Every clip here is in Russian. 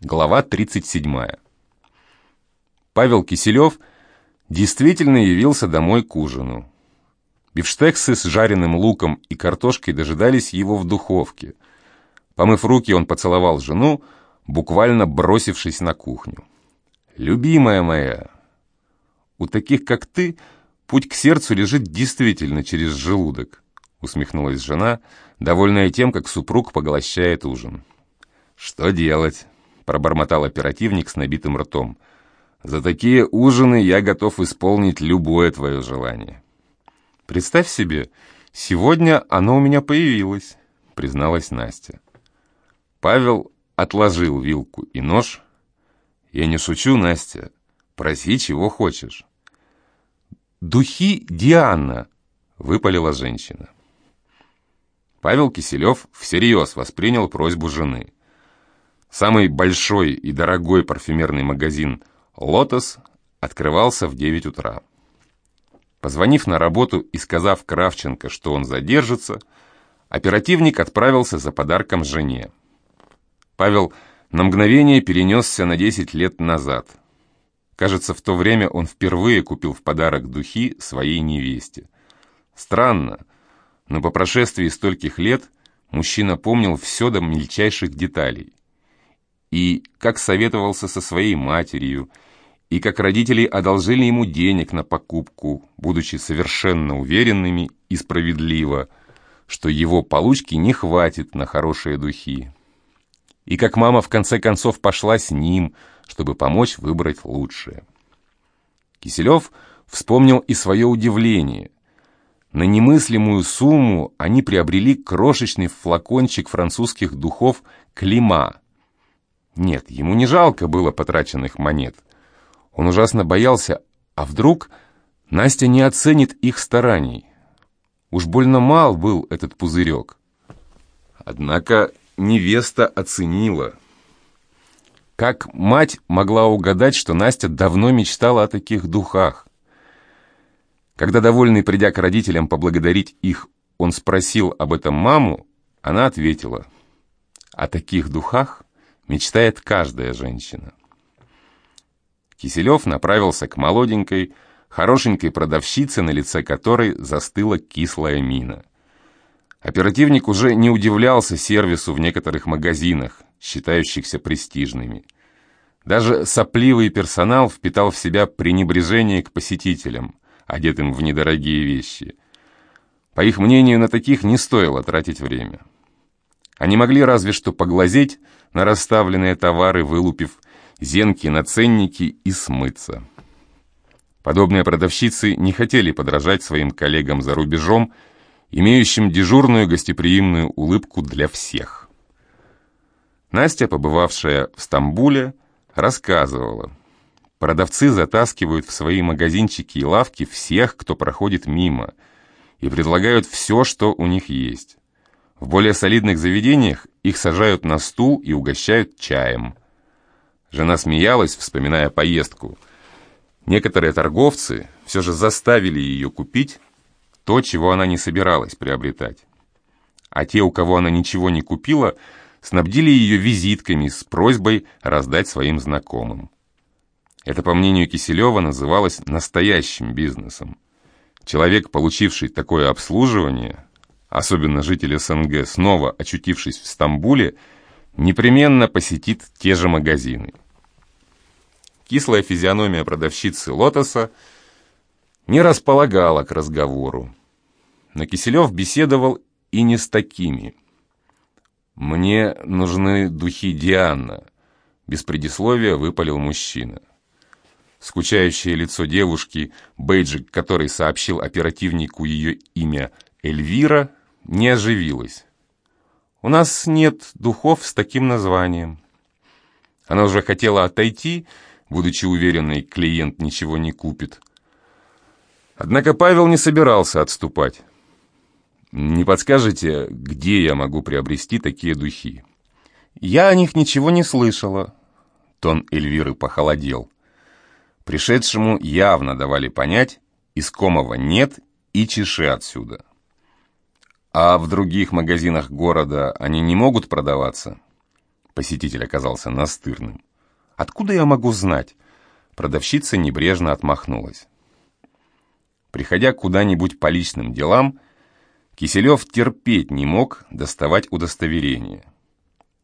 Глава 37. Павел Киселев действительно явился домой к ужину. Бифштексы с жареным луком и картошкой дожидались его в духовке. Помыв руки, он поцеловал жену, буквально бросившись на кухню. «Любимая моя, у таких, как ты, путь к сердцу лежит действительно через желудок», усмехнулась жена, довольная тем, как супруг поглощает ужин. «Что делать?» Пробормотал оперативник с набитым ртом. «За такие ужины я готов исполнить любое твое желание». «Представь себе, сегодня оно у меня появилось», — призналась Настя. Павел отложил вилку и нож. «Я не шучу, Настя. Проси, чего хочешь». «Духи Диана», — выпалила женщина. Павел Киселев всерьез воспринял просьбу жены. Самый большой и дорогой парфюмерный магазин «Лотос» открывался в 9 утра. Позвонив на работу и сказав Кравченко, что он задержится, оперативник отправился за подарком жене. Павел на мгновение перенесся на 10 лет назад. Кажется, в то время он впервые купил в подарок духи своей невесте. Странно, но по прошествии стольких лет мужчина помнил все до мельчайших деталей и как советовался со своей матерью, и как родители одолжили ему денег на покупку, будучи совершенно уверенными и справедливо, что его получки не хватит на хорошие духи. И как мама в конце концов пошла с ним, чтобы помочь выбрать лучшее. Киселев вспомнил и свое удивление. На немыслимую сумму они приобрели крошечный флакончик французских духов «Клима», нет, ему не жалко было потраченных монет. Он ужасно боялся, а вдруг Настя не оценит их стараний. Уж больно мал был этот пузырек. Однако невеста оценила. Как мать могла угадать, что Настя давно мечтала о таких духах? Когда довольный, придя к родителям поблагодарить их, он спросил об этом маму, она ответила, «О таких духах мечтает каждая женщина. Киселев направился к молоденькой, хорошенькой продавщице, на лице которой застыла кислая мина. Оперативник уже не удивлялся сервису в некоторых магазинах, считающихся престижными. Даже сопливый персонал впитал в себя пренебрежение к посетителям, одетым в недорогие вещи. По их мнению, на таких не стоило тратить время. Они могли разве что поглазеть на расставленные товары, вылупив зенки на ценники и смыться. Подобные продавщицы не хотели подражать своим коллегам за рубежом, имеющим дежурную гостеприимную улыбку для всех. Настя, побывавшая в Стамбуле, рассказывала. Продавцы затаскивают в свои магазинчики и лавки всех, кто проходит мимо, и предлагают все, что у них есть. В более солидных заведениях их сажают на стул и угощают чаем. Жена смеялась, вспоминая поездку. Некоторые торговцы все же заставили ее купить то, чего она не собиралась приобретать. А те, у кого она ничего не купила, снабдили ее визитками с просьбой раздать своим знакомым. Это, по мнению Киселева, называлось настоящим бизнесом. Человек, получивший такое обслуживание, особенно жители СНГ, снова очутившись в Стамбуле, непременно посетит те же магазины. Кислая физиономия продавщицы «Лотоса» не располагала к разговору. Но Киселев беседовал и не с такими. «Мне нужны духи Диана», — без предисловия выпалил мужчина. Скучающее лицо девушки, бейджик который сообщил оперативнику ее имя Эльвира, не оживилась. «У нас нет духов с таким названием». Она уже хотела отойти, будучи уверенной, клиент ничего не купит. Однако Павел не собирался отступать. «Не подскажете, где я могу приобрести такие духи?» «Я о них ничего не слышала». Тон Эльвиры похолодел. Пришедшему явно давали понять, искомого нет и чеши отсюда. А в других магазинах города они не могут продаваться? Посетитель оказался настырным. «Откуда я могу знать?» Продавщица небрежно отмахнулась. Приходя куда-нибудь по личным делам, Киселев терпеть не мог доставать удостоверение.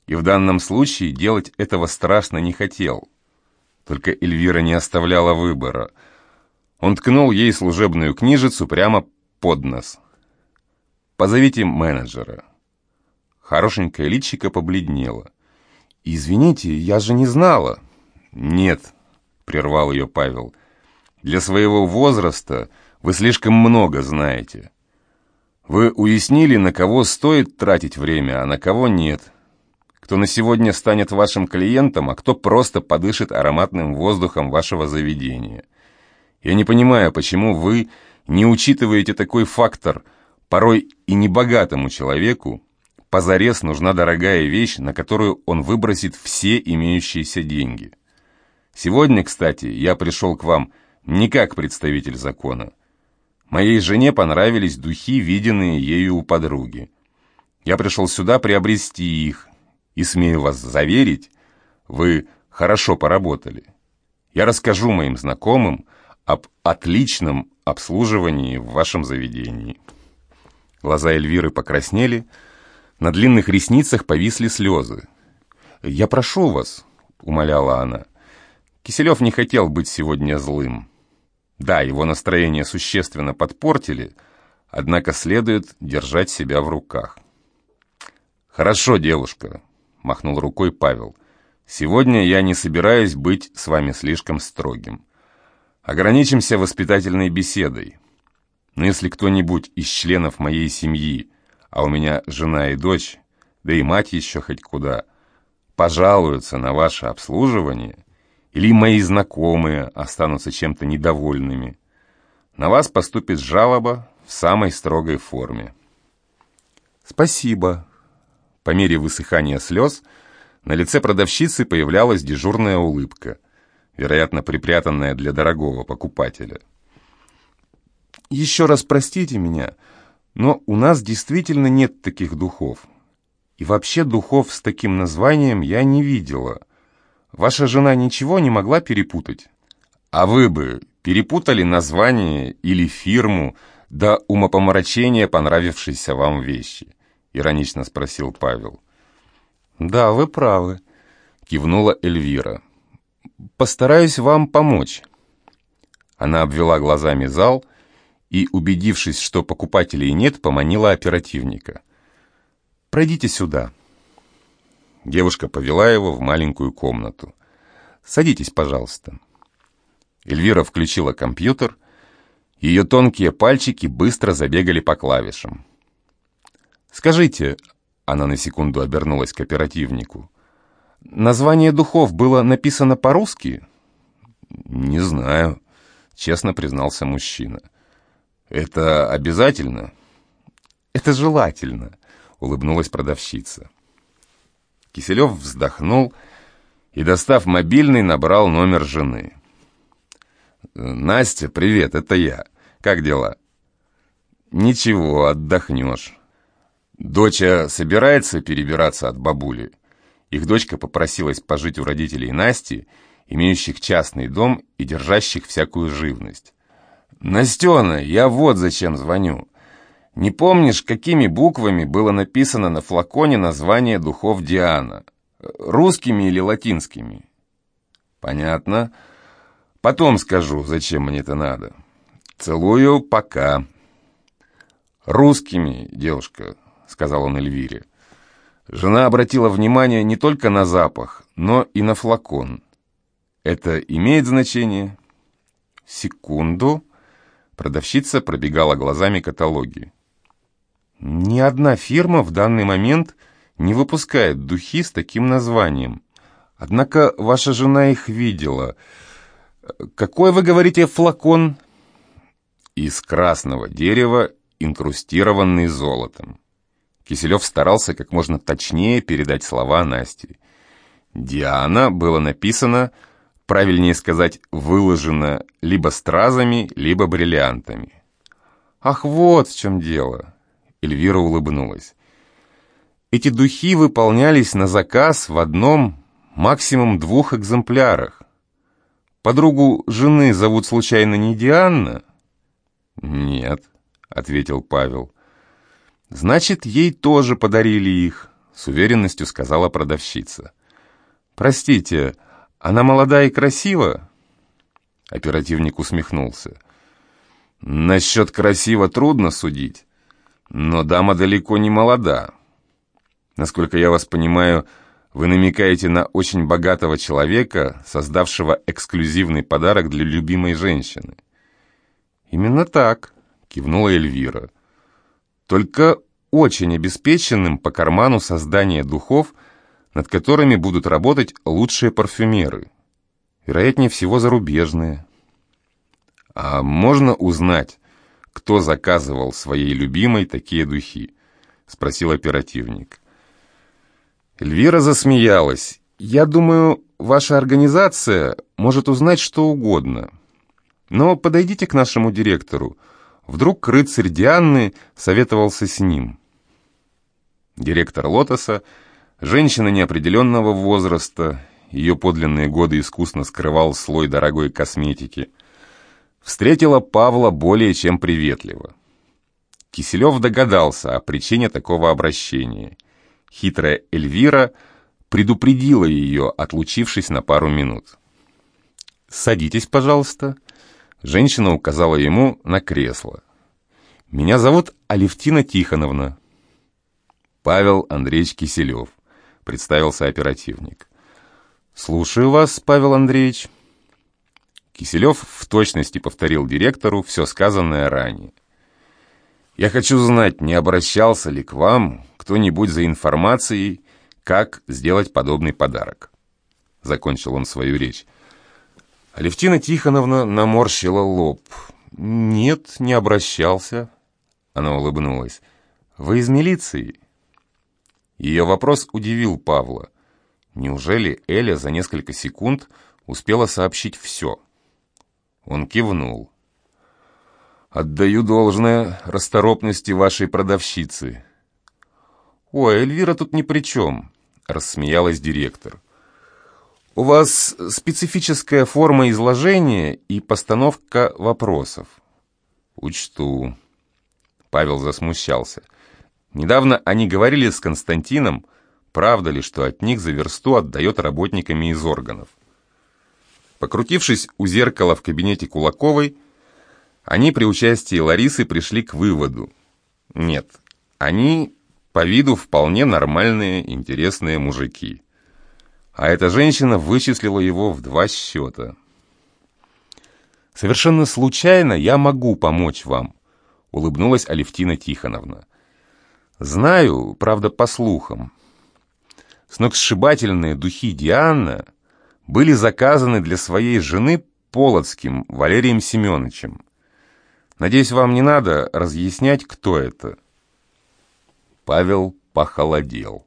И в данном случае делать этого страшно не хотел. Только Эльвира не оставляла выбора. Он ткнул ей служебную книжицу прямо под нос. «Позовите менеджера». Хорошенькая личико побледнела. «Извините, я же не знала». «Нет», — прервал ее Павел, — «для своего возраста вы слишком много знаете. Вы уяснили, на кого стоит тратить время, а на кого нет. Кто на сегодня станет вашим клиентом, а кто просто подышит ароматным воздухом вашего заведения. Я не понимаю, почему вы не учитываете такой фактор. Порой и небогатому человеку позарез нужна дорогая вещь, на которую он выбросит все имеющиеся деньги. Сегодня, кстати, я пришел к вам не как представитель закона. Моей жене понравились духи, виденные ею у подруги. Я пришел сюда приобрести их, и, смею вас заверить, вы хорошо поработали. Я расскажу моим знакомым об отличном обслуживании в вашем заведении». Глаза Эльвиры покраснели, на длинных ресницах повисли слезы. «Я прошу вас», — умоляла она. Киселев не хотел быть сегодня злым. Да, его настроение существенно подпортили, однако следует держать себя в руках. «Хорошо, девушка», — махнул рукой Павел. «Сегодня я не собираюсь быть с вами слишком строгим. Ограничимся воспитательной беседой. Но если кто-нибудь из членов моей семьи а у меня жена и дочь, да и мать еще хоть куда, пожалуются на ваше обслуживание, или мои знакомые останутся чем-то недовольными, на вас поступит жалоба в самой строгой форме. Спасибо. По мере высыхания слез на лице продавщицы появлялась дежурная улыбка, вероятно, припрятанная для дорогого покупателя. «Еще раз простите меня», но у нас действительно нет таких духов. И вообще духов с таким названием я не видела. Ваша жена ничего не могла перепутать? А вы бы перепутали название или фирму до умопомрачения понравившейся вам вещи? Иронично спросил Павел. Да, вы правы, кивнула Эльвира. Постараюсь вам помочь. Она обвела глазами зал и, убедившись, что покупателей нет, поманила оперативника. «Пройдите сюда». Девушка повела его в маленькую комнату. «Садитесь, пожалуйста». Эльвира включила компьютер. Ее тонкие пальчики быстро забегали по клавишам. «Скажите», — она на секунду обернулась к оперативнику, «название духов было написано по-русски?» «Не знаю», — честно признался мужчина. «Это обязательно?» «Это желательно», — улыбнулась продавщица. Киселев вздохнул и, достав мобильный, набрал номер жены. «Настя, привет, это я. Как дела?» «Ничего, отдохнешь. Доча собирается перебираться от бабули?» Их дочка попросилась пожить у родителей Насти, имеющих частный дом и держащих всякую живность. «Настена, я вот зачем звоню. Не помнишь, какими буквами было написано на флаконе название духов Диана? Русскими или латинскими?» «Понятно. Потом скажу, зачем мне это надо. Целую, пока». «Русскими, девушка», — сказал он Эльвире. Жена обратила внимание не только на запах, но и на флакон. «Это имеет значение?» «Секунду», Продавщица пробегала глазами каталоги. «Ни одна фирма в данный момент не выпускает духи с таким названием. Однако ваша жена их видела. Какой, вы говорите, флакон?» «Из красного дерева, инкрустированный золотом». Киселев старался как можно точнее передать слова Насти. «Диана» было написано правильнее сказать, выложена либо стразами, либо бриллиантами. «Ах, вот в чем дело!» Эльвира улыбнулась. Эти духи выполнялись на заказ в одном, максимум двух экземплярах. Подругу жены зовут случайно не Дианна? Нет, ответил Павел. Значит, ей тоже подарили их, с уверенностью сказала продавщица. Простите, она молода и красива? Оперативник усмехнулся. Насчет красиво трудно судить, но дама далеко не молода. Насколько я вас понимаю, вы намекаете на очень богатого человека, создавшего эксклюзивный подарок для любимой женщины. «Именно так», — кивнула Эльвира. «Только очень обеспеченным по карману создания духов, над которыми будут работать лучшие парфюмеры. Вероятнее всего, зарубежные». «А можно узнать, кто заказывал своей любимой такие духи?» — спросил оперативник. Эльвира засмеялась. «Я думаю, ваша организация может узнать что угодно. Но подойдите к нашему директору. Вдруг рыцарь Дианы советовался с ним». Директор «Лотоса» — женщина неопределенного возраста, ее подлинные годы искусно скрывал слой дорогой косметики, встретила Павла более чем приветливо. Киселев догадался о причине такого обращения — Хитрая Эльвира предупредила ее, отлучившись на пару минут. «Садитесь, пожалуйста». Женщина указала ему на кресло. «Меня зовут Алевтина Тихоновна». «Павел Андреевич Киселев», — представился оперативник. «Слушаю вас, Павел Андреевич». Киселев в точности повторил директору все сказанное ранее. «Я хочу знать, не обращался ли к вам кто-нибудь за информацией, как сделать подобный подарок. Закончил он свою речь. Алевтина Тихоновна наморщила лоб. «Нет, не обращался». Она улыбнулась. «Вы из милиции?» Ее вопрос удивил Павла. Неужели Эля за несколько секунд успела сообщить все? Он кивнул. «Отдаю должное расторопности вашей продавщицы. «Ой, Эльвира тут ни при чем», — рассмеялась директор. «У вас специфическая форма изложения и постановка вопросов». «Учту». Павел засмущался. Недавно они говорили с Константином, правда ли, что от них за версту отдает работниками из органов. Покрутившись у зеркала в кабинете Кулаковой, они при участии Ларисы пришли к выводу. Нет, они по виду вполне нормальные, интересные мужики. А эта женщина вычислила его в два счета. «Совершенно случайно я могу помочь вам», — улыбнулась Алевтина Тихоновна. «Знаю, правда, по слухам. Сногсшибательные духи Диана были заказаны для своей жены Полоцким Валерием Семеновичем. Надеюсь, вам не надо разъяснять, кто это». Павел похолодел.